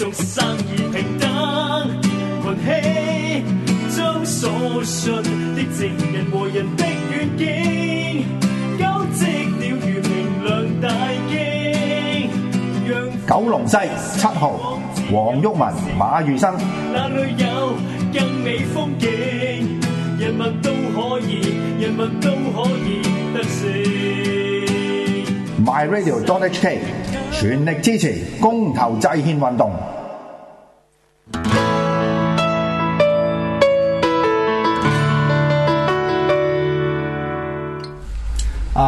做生意平等运气将所信的证人和人的软件交织了如明亮大惊九龙西七号黄郁文马宇生那里有更美风景人物都可以人物都可以得胜 my radio h k 全力支持公投制宪运动